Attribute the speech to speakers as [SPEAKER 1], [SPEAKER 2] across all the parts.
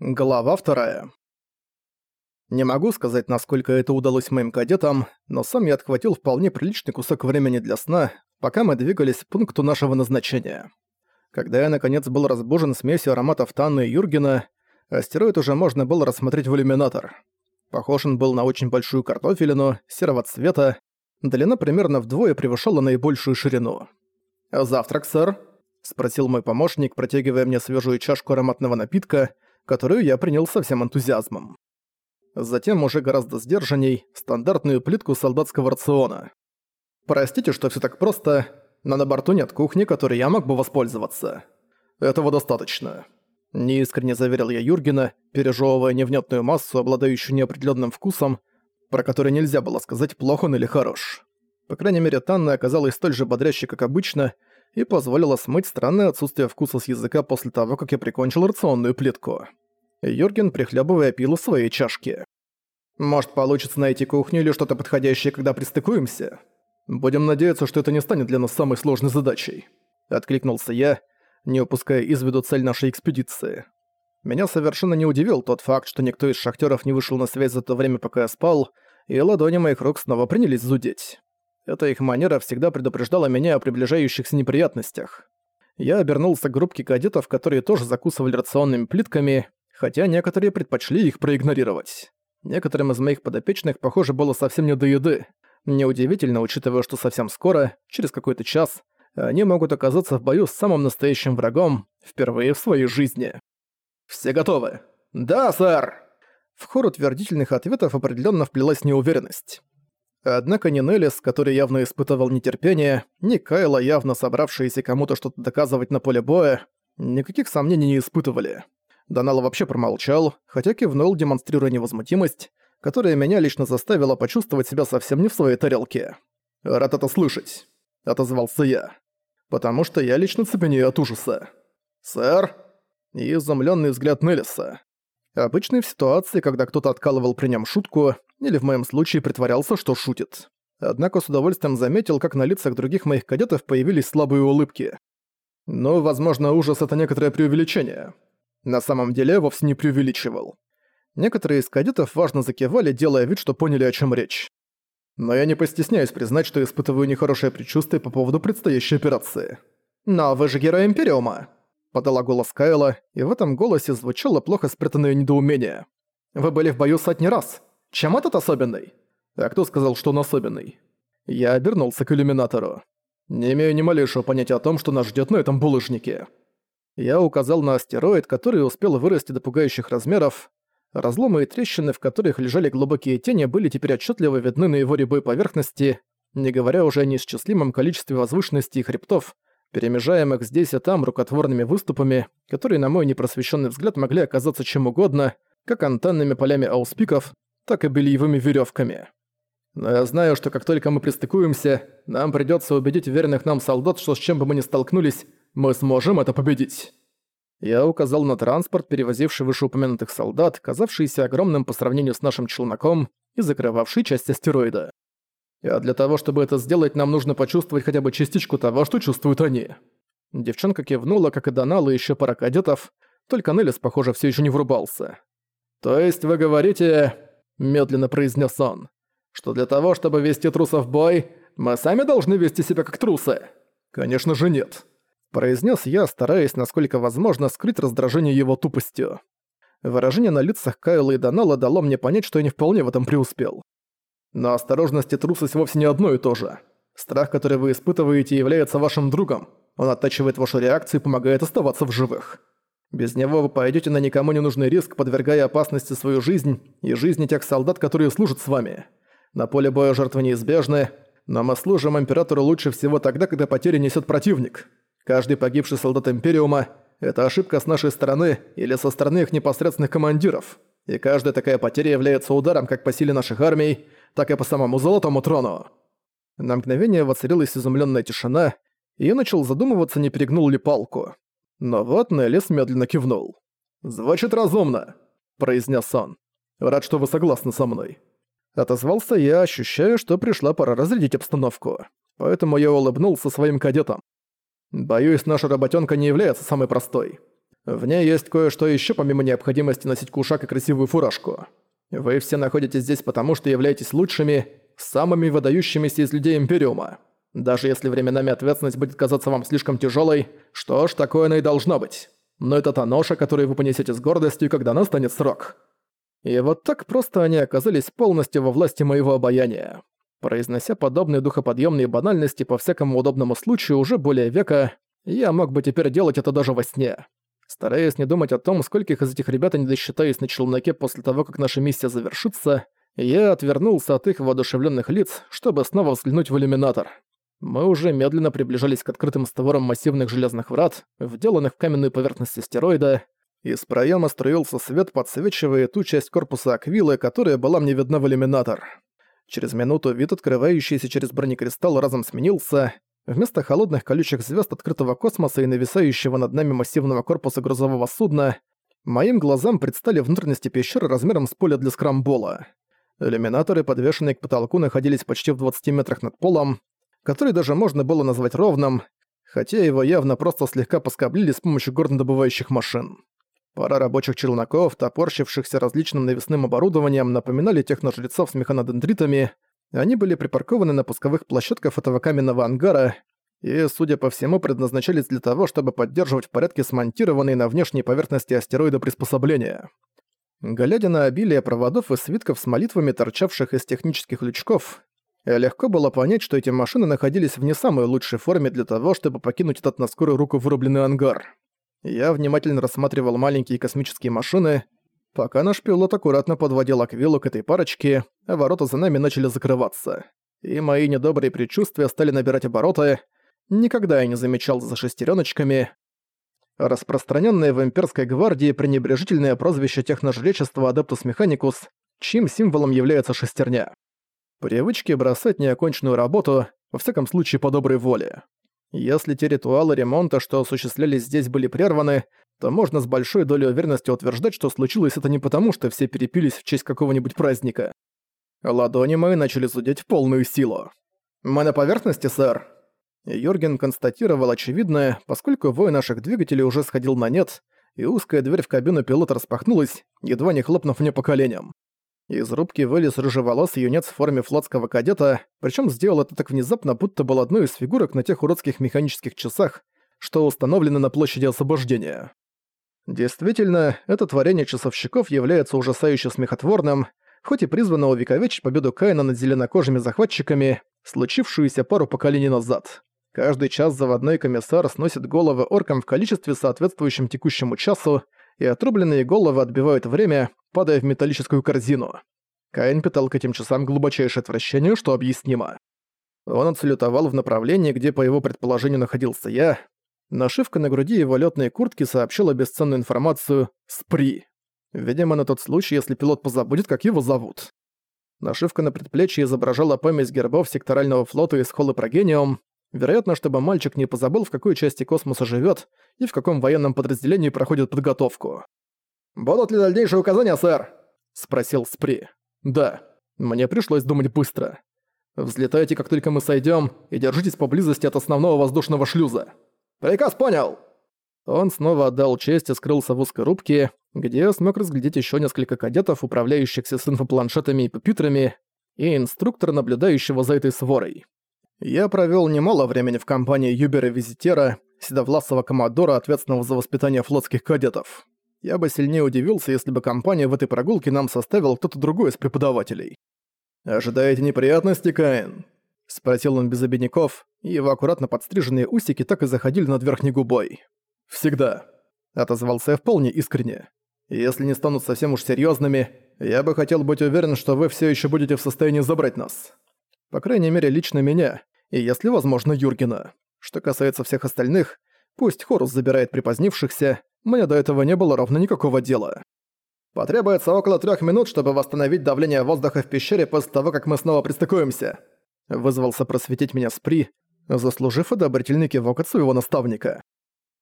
[SPEAKER 1] Глава вторая. Не могу сказать, насколько это удалось моим кадетам, но сам я отхватил вполне приличный кусок времени для сна, пока мы двигались к пункту нашего назначения. Когда я наконец был разбужен смесью ароматов Танны и Юргена, астероид уже можно было рассмотреть в иллюминатор. Похож он был на очень большую картофелину, серого цвета, длина примерно вдвое превышала наибольшую ширину. «Завтрак, сэр?» — спросил мой помощник, протягивая мне свежую чашку ароматного напитка — которую я принял со всем энтузиазмом. Затем уже гораздо сдержанней стандартную плитку солдатского рациона. Простите, что все так просто, но на борту нет кухни, которой я мог бы воспользоваться. Этого достаточно. Неискренне заверил я Юргена, пережевывая невнятную массу, обладающую неопределенным вкусом, про который нельзя было сказать, плох он или хорош. По крайней мере, Танна оказалась столь же бодрящей, как обычно, и позволила смыть странное отсутствие вкуса с языка после того, как я прикончил рационную плитку. Юрген, прихлебывая, пил из своей чашки. «Может, получится найти кухню или что-то подходящее, когда пристыкуемся? Будем надеяться, что это не станет для нас самой сложной задачей», — откликнулся я, не упуская из виду цель нашей экспедиции. Меня совершенно не удивил тот факт, что никто из шахтеров не вышел на связь за то время, пока я спал, и ладони моих рук снова принялись зудеть. Эта их манера всегда предупреждала меня о приближающихся неприятностях. Я обернулся к группке кадетов, которые тоже закусывали рационными плитками, хотя некоторые предпочли их проигнорировать. Некоторым из моих подопечных, похоже, было совсем не до еды. Неудивительно, учитывая, что совсем скоро, через какой-то час, они могут оказаться в бою с самым настоящим врагом впервые в своей жизни. «Все готовы?» «Да, сэр!» В хор утвердительных ответов определенно вплелась неуверенность. Однако ни Неллис, который явно испытывал нетерпение, ни Кайла, явно собравшиеся кому-то что-то доказывать на поле боя, никаких сомнений не испытывали. Донал вообще промолчал, хотя кивнул, демонстрируя невозмутимость, которая меня лично заставила почувствовать себя совсем не в своей тарелке. «Рад это слышать», — отозвался я. «Потому что я лично цепенею от ужаса». «Сэр?» И изумлённый взгляд Неллиса. Обычный в ситуации, когда кто-то откалывал при нем шутку, или в моем случае притворялся, что шутит. Однако с удовольствием заметил, как на лицах других моих кадетов появились слабые улыбки. Но, возможно, ужас — это некоторое преувеличение. На самом деле, вовсе не преувеличивал. Некоторые из кадетов важно закивали, делая вид, что поняли, о чем речь. Но я не постесняюсь признать, что испытываю нехорошее предчувствие по поводу предстоящей операции. «Но вы же герой Империума!» Подала голос Кайла, и в этом голосе звучало плохо спрятанное недоумение. «Вы были в бою сотни раз. Чем этот особенный?» «А кто сказал, что он особенный?» Я обернулся к иллюминатору. «Не имею ни малейшего понятия о том, что нас ждет на этом булыжнике». Я указал на астероид, который успел вырасти до пугающих размеров. Разломы и трещины, в которых лежали глубокие тени, были теперь отчетливо видны на его рябой поверхности, не говоря уже о неисчислимом количестве возвышенностей и хребтов, перемежаемых здесь и там рукотворными выступами, которые, на мой непросвещенный взгляд, могли оказаться чем угодно, как антенными полями ауспиков, так и бельевыми веревками. Но я знаю, что как только мы пристыкуемся, нам придется убедить уверенных нам солдат, что с чем бы мы ни столкнулись, мы сможем это победить. Я указал на транспорт, перевозивший вышеупомянутых солдат, казавшийся огромным по сравнению с нашим челноком и закрывавший часть астероида. А для того, чтобы это сделать, нам нужно почувствовать хотя бы частичку того, что чувствуют они». Девчонка кивнула, как и Донал и ещё пара кадетов, только Неллис, похоже, всё ещё не врубался. «То есть вы говорите...» – медленно произнес он. «Что для того, чтобы вести трусов в бой, мы сами должны вести себя как трусы?» «Конечно же нет», – произнес я, стараясь, насколько возможно, скрыть раздражение его тупостью. Выражение на лицах Кайла и Донала дало мне понять, что я не вполне в этом преуспел. Но осторожность и трусость вовсе не одно и то же. Страх, который вы испытываете, является вашим другом. Он оттачивает вашу реакцию и помогает оставаться в живых. Без него вы пойдете на никому не нужный риск, подвергая опасности свою жизнь и жизни тех солдат, которые служат с вами. На поле боя жертвы неизбежны, но мы служим Императору лучше всего тогда, когда потери несет противник. Каждый погибший солдат Империума – это ошибка с нашей стороны или со стороны их непосредственных командиров. И каждая такая потеря является ударом как по силе наших армий, так и по самому Золотому Трону. На мгновение воцарилась изумленная тишина, и я начал задумываться, не перегнул ли палку. Но вот Неллис медленно кивнул. «Звучит разумно», — произнес он. «Рад, что вы согласны со мной». Отозвался я, ощущая, что пришла пора разрядить обстановку. Поэтому я улыбнулся своим кадетам. «Боюсь, наша работенка не является самой простой. В ней есть кое-что еще помимо необходимости носить кушак и красивую фуражку. Вы все находитесь здесь потому, что являетесь лучшими, самыми выдающимися из людей Империума. Даже если временами ответственность будет казаться вам слишком тяжелой, что ж, такое оно и должно быть. Но это та ноша, которую вы понесете с гордостью, когда настанет срок. И вот так просто они оказались полностью во власти моего обаяния. Произнося подобные духоподъемные банальности по всякому удобному случаю уже более века, я мог бы теперь делать это даже во сне. Стараясь не думать о том, скольких из этих ребят не досчитаюсь на челноке после того, как наша миссия завершится, я отвернулся от их воодушевленных лиц, чтобы снова взглянуть в иллюминатор. Мы уже медленно приближались к открытым створам массивных железных врат, вделанных в каменную поверхность астероида. Из проема струился свет, подсвечивая ту часть корпуса Аквилы, которая была мне видна в иллюминатор. Через минуту вид, открывающийся через бронекристалл, разом сменился. Вместо холодных колючих звезд открытого космоса и нависающего над нами массивного корпуса грузового судна, моим глазам предстали внутренности пещеры размером с поля для скрамбола. Иллюминаторы, подвешенные к потолку, находились почти в 20 метрах над полом, который даже можно было назвать ровным, хотя его явно просто слегка поскоблили с помощью горнодобывающих машин. Пара рабочих челноков, топорщившихся различным навесным оборудованием, напоминали техножрецов с механодендритами. Они были припаркованы на пусковых площадках этого каменного ангара и, судя по всему, предназначались для того, чтобы поддерживать в порядке смонтированные на внешней поверхности астероида приспособления. Глядя на обилие проводов и свитков с молитвами, торчавших из технических лючков, Легко было понять, что эти машины находились в не самой лучшей форме для того, чтобы покинуть этот на скорую руку вырубленный ангар. Я внимательно рассматривал маленькие космические машины, пока наш пилот аккуратно подводил аквилу к этой парочке, ворота за нами начали закрываться. И мои недобрые предчувствия стали набирать обороты. Никогда я не замечал за шестереночками. Распространенное в имперской гвардии пренебрежительное прозвище техножречества Адептус Механикус, чьим символом является шестерня. Привычки бросать неоконченную работу, во всяком случае по доброй воле. Если те ритуалы ремонта, что осуществлялись здесь, были прерваны, то можно с большой долей уверенности утверждать, что случилось это не потому, что все перепились в честь какого-нибудь праздника. Ладони мои начали зудеть в полную силу. «Мы на поверхности, сэр?» Юрген констатировал очевидное, поскольку вой наших двигателей уже сходил на нет, и узкая дверь в кабину пилота распахнулась, едва не хлопнув мне по коленям. Из рубки вылез рыжеволосый юнец в форме флотского кадета, причем сделал это так внезапно, будто был одной из фигурок на тех уродских механических часах, что установлены на площади освобождения. Действительно, это творение часовщиков является ужасающе смехотворным, хоть и призвано увековечить победу Каина над зеленокожими захватчиками, случившуюся пару поколений назад. Каждый час заводной комиссар сносит головы оркам в количестве соответствующем текущему часу, и отрубленные головы отбивают время, падая в металлическую корзину. Каин питал к этим часам глубочайшее отвращение, что объяснимо. Он отсалютовал в направлении, где, по его предположению, находился я. Нашивка на груди его лётной куртки сообщила бесценную информацию «Спри». Видимо, на тот случай, если пилот позабудет, как его зовут. Нашивка на предплечье изображала помесь гербов секторального флота из Холлы Прогениум, вероятно, чтобы мальчик не позабыл, в какой части космоса живет и в каком военном подразделении проходит подготовку. «Будут ли дальнейшие указания, сэр?» — спросил Спри. «Да. Мне пришлось думать быстро. Взлетайте, как только мы сойдем, и держитесь поблизости от основного воздушного шлюза». «Приказ понял!» Он снова отдал честь и скрылся в узкой рубке, где смог разглядеть еще несколько кадетов, управляющихся с инфопланшетами и пюпитрами, и инструктора, наблюдающего за этой сворой. Я провел немало времени в компании Юбера-визитера, седовласого коммодора, ответственного за воспитание флотских кадетов. Я бы сильнее удивился, если бы компания в этой прогулке нам составил кто-то другой из преподавателей. «Ожидаете неприятности, Каин?» — спросил он без обиняков, и его аккуратно подстриженные усики так и заходили над верхней губой. «Всегда», — отозвался я вполне искренне. «Если не станут совсем уж серьезными, я бы хотел быть уверен, что вы все еще будете в состоянии забрать нас. По крайней мере, лично меня, и если возможно, Юргена. Что касается всех остальных, пусть Хорус забирает припозднившихся, мне до этого не было ровно никакого дела. Потребуется около трех минут, чтобы восстановить давление воздуха в пещере после того, как мы снова пристыкуемся. Вызвался просветить меня Спри, заслужив одобрительный кивок от своего наставника.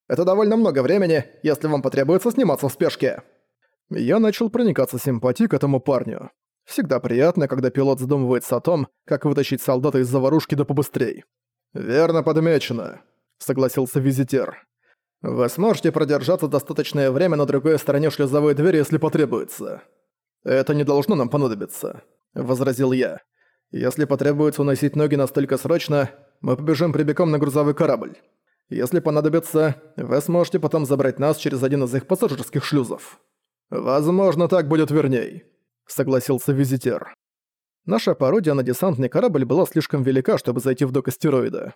[SPEAKER 1] Это довольно много времени, если вам потребуется сниматься в спешке. Я начал проникаться симпатией к этому парню. Всегда приятно, когда пилот задумывается о том, как вытащить солдата из заварушки да побыстрей. «Верно подмечено», — согласился визитер. Вы сможете продержаться достаточное время на другой стороне шлюзовой двери, если потребуется. Это не должно нам понадобиться, возразил я. Если потребуется уносить ноги настолько срочно, мы побежим прибегом на грузовой корабль. Если понадобится, вы сможете потом забрать нас через один из их пассажирских шлюзов. Возможно, так будет верней, согласился визитер. Наша пародия на десантный корабль была слишком велика, чтобы зайти в док астероида.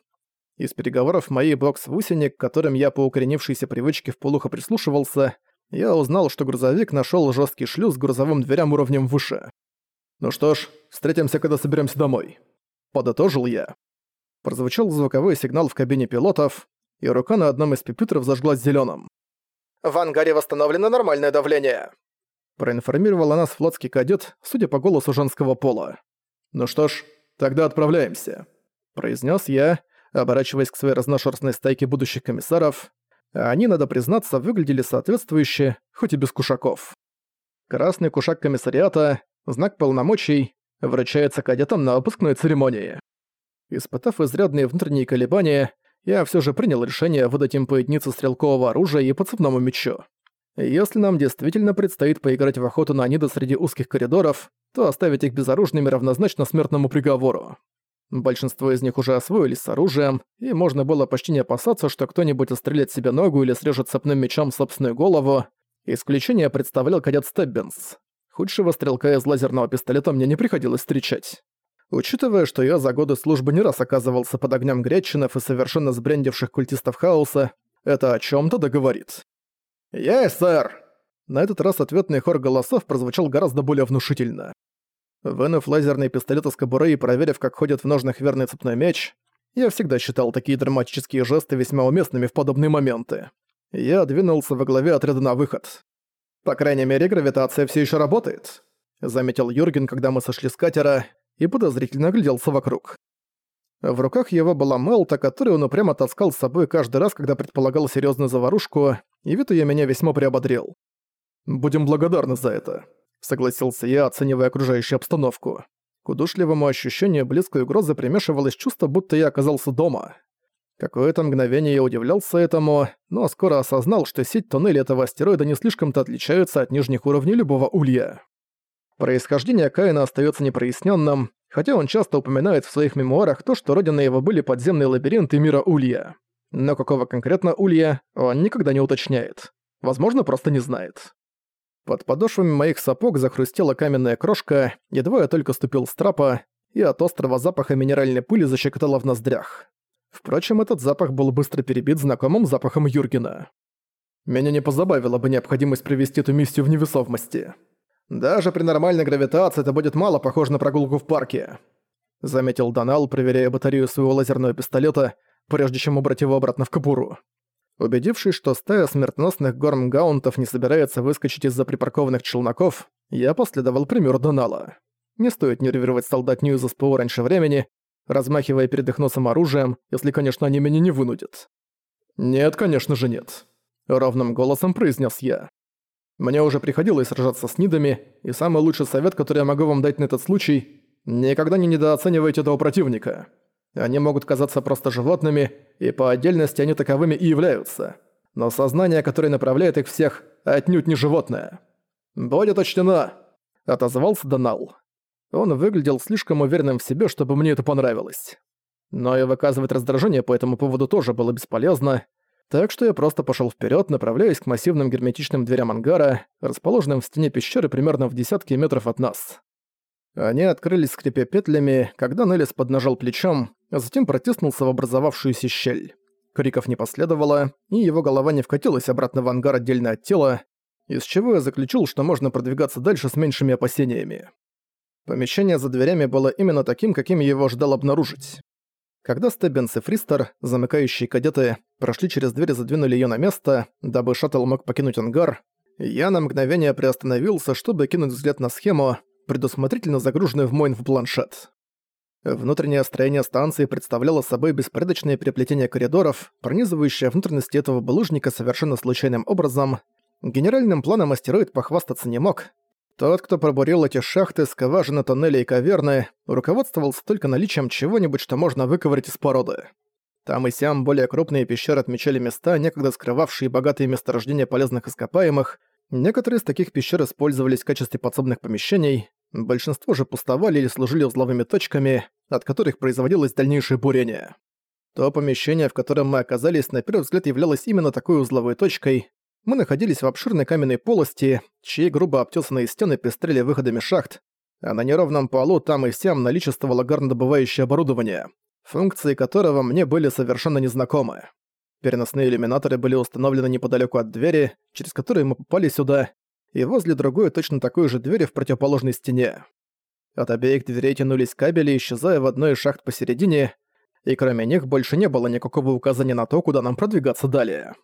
[SPEAKER 1] Из переговоров моей бокс-вусени, которым я по укоренившейся привычке вполуха прислушивался, я узнал, что грузовик нашел жесткий шлюз с грузовым дверям уровнем выше. «Ну что ж, встретимся, когда соберемся домой», — подытожил я. Прозвучал звуковой сигнал в кабине пилотов, и рука на одном из пипютеров зажглась зеленым. «В ангаре восстановлено нормальное давление», — проинформировал нас флотский кадет, судя по голосу женского пола. «Ну что ж, тогда отправляемся», — произнес я, оборачиваясь к своей разношерстной стайке будущих комиссаров. Они, надо признаться, выглядели соответствующе, хоть и без кушаков. Красный кушак комиссариата, знак полномочий, вручается кадетам на выпускной церемонии. Испытав изрядные внутренние колебания, я все же принял решение выдать им по единице стрелкового оружия и по цепному мечу. Если нам действительно предстоит поиграть в охоту на Анида среди узких коридоров, то оставить их безоружными равнозначно смертному приговору. Большинство из них уже освоились с оружием, и можно было почти не опасаться, что кто-нибудь отстрелит себе ногу или срежет цепным мечом собственную голову. Исключение представлял кадет Стеббинс. Худшего стрелка из лазерного пистолета мне не приходилось встречать. Учитывая, что я за годы службы не раз оказывался под огнем гречинов и совершенно сбрендивших культистов хаоса, это о чем то договорит. «Есть, сэр!» На этот раз ответный хор голосов прозвучал гораздо более внушительно. Вынув лазерный пистолет из кобуры и проверив, как ходит в ножнах верный цепной меч, я всегда считал такие драматические жесты весьма уместными в подобные моменты. Я двинулся во главе отряда на выход. «По крайней мере, гравитация все еще работает», — заметил Юрген, когда мы сошли с катера, и подозрительно огляделся вокруг. В руках его была Мелта, которую он упрямо таскал с собой каждый раз, когда предполагал серьезную заварушку, и вид ее меня весьма приободрил. «Будем благодарны за это», согласился я, оценивая окружающую обстановку. К удушливому ощущению близкой угрозы примешивалось чувство, будто я оказался дома. Какое-то мгновение я удивлялся этому, но скоро осознал, что сеть туннелей этого астероида не слишком-то отличается от нижних уровней любого улья. Происхождение Каина остается непроясненным, хотя он часто упоминает в своих мемуарах то, что родиной его были подземные лабиринты мира Улья. Но какого конкретно Улья, он никогда не уточняет. Возможно, просто не знает. Под подошвами моих сапог захрустела каменная крошка, едва я только ступил с трапа, и от острого запаха минеральной пыли защекотало в ноздрях. Впрочем, этот запах был быстро перебит знакомым запахом Юргена. Меня не позабавила бы необходимость провести эту миссию в невесомости. Даже при нормальной гравитации это будет мало похоже на прогулку в парке. Заметил Донал, проверяя батарею своего лазерного пистолета, прежде чем убрать его обратно в кобуру. Убедившись, что стая смертоносных гормгаунтов не собирается выскочить из-за припаркованных челноков, я последовал примеру Донала. Не стоит нервировать солдатню из СПО раньше времени, размахивая перед их носом оружием, если, конечно, они меня не вынудят. «Нет, конечно же нет», — ровным голосом произнес я. «Мне уже приходилось сражаться с Нидами, и самый лучший совет, который я могу вам дать на этот случай — никогда не недооценивайте этого противника. Они могут казаться просто животными, и по отдельности они таковыми и являются. Но сознание, которое направляет их всех, отнюдь не животное. «Будет учтено!» – отозвался Донал. Он выглядел слишком уверенным в себе, чтобы мне это понравилось. Но и выказывать раздражение по этому поводу тоже было бесполезно, так что я просто пошел вперед, направляясь к массивным герметичным дверям ангара, расположенным в стене пещеры примерно в десятке метров от нас. Они открылись скрипя петлями, когда Неллис поднажал плечом, а затем протиснулся в образовавшуюся щель. Криков не последовало, и его голова не вкатилась обратно в ангар отдельно от тела, из чего я заключил, что можно продвигаться дальше с меньшими опасениями. Помещение за дверями было именно таким, каким его ждал обнаружить. Когда Стеббинс и Фристер, замыкающие кадеты, прошли через дверь и задвинули ее на место, дабы шаттл мог покинуть ангар, я на мгновение приостановился, чтобы кинуть взгляд на схему, предусмотрительно загруженную в мой инфопланшет. Внутреннее строение станции представляло собой беспорядочное переплетение коридоров, пронизывающее внутренности этого булыжника совершенно случайным образом. Генеральным планом астероид похвастаться не мог. Тот, кто пробурил эти шахты, скважины, тоннели и каверны, руководствовался только наличием чего-нибудь, что можно выковырять из породы. Там и сям более крупные пещеры отмечали места, некогда скрывавшие богатые месторождения полезных ископаемых. Некоторые из таких пещер использовались в качестве подсобных помещений, большинство же пустовали или служили узловыми точками, от которых производилось дальнейшее бурение. То помещение, в котором мы оказались, на первый взгляд являлось именно такой узловой точкой. Мы находились в обширной каменной полости, чьи грубо обтесанные стены пестрели выходами шахт, а на неровном полу там и сям наличествовало горнодобывающее оборудование, функции которого мне были совершенно незнакомы. Переносные иллюминаторы были установлены неподалеку от двери, через которую мы попали сюда, и возле другой точно такой же двери в противоположной стене. От обеих дверей тянулись кабели, исчезая в одной из шахт посередине, и кроме них больше не было никакого указания на то, куда нам продвигаться далее.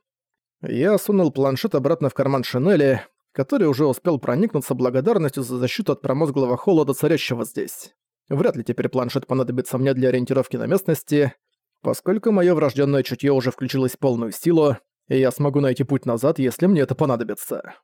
[SPEAKER 1] Я сунул планшет обратно в карман шинели, который уже успел проникнуться благодарностью за защиту от промозглого холода, царящего здесь. Вряд ли теперь планшет понадобится мне для ориентировки на местности, поскольку моё врожденное чутье уже включилось в полную силу, и я смогу найти путь назад, если мне это понадобится.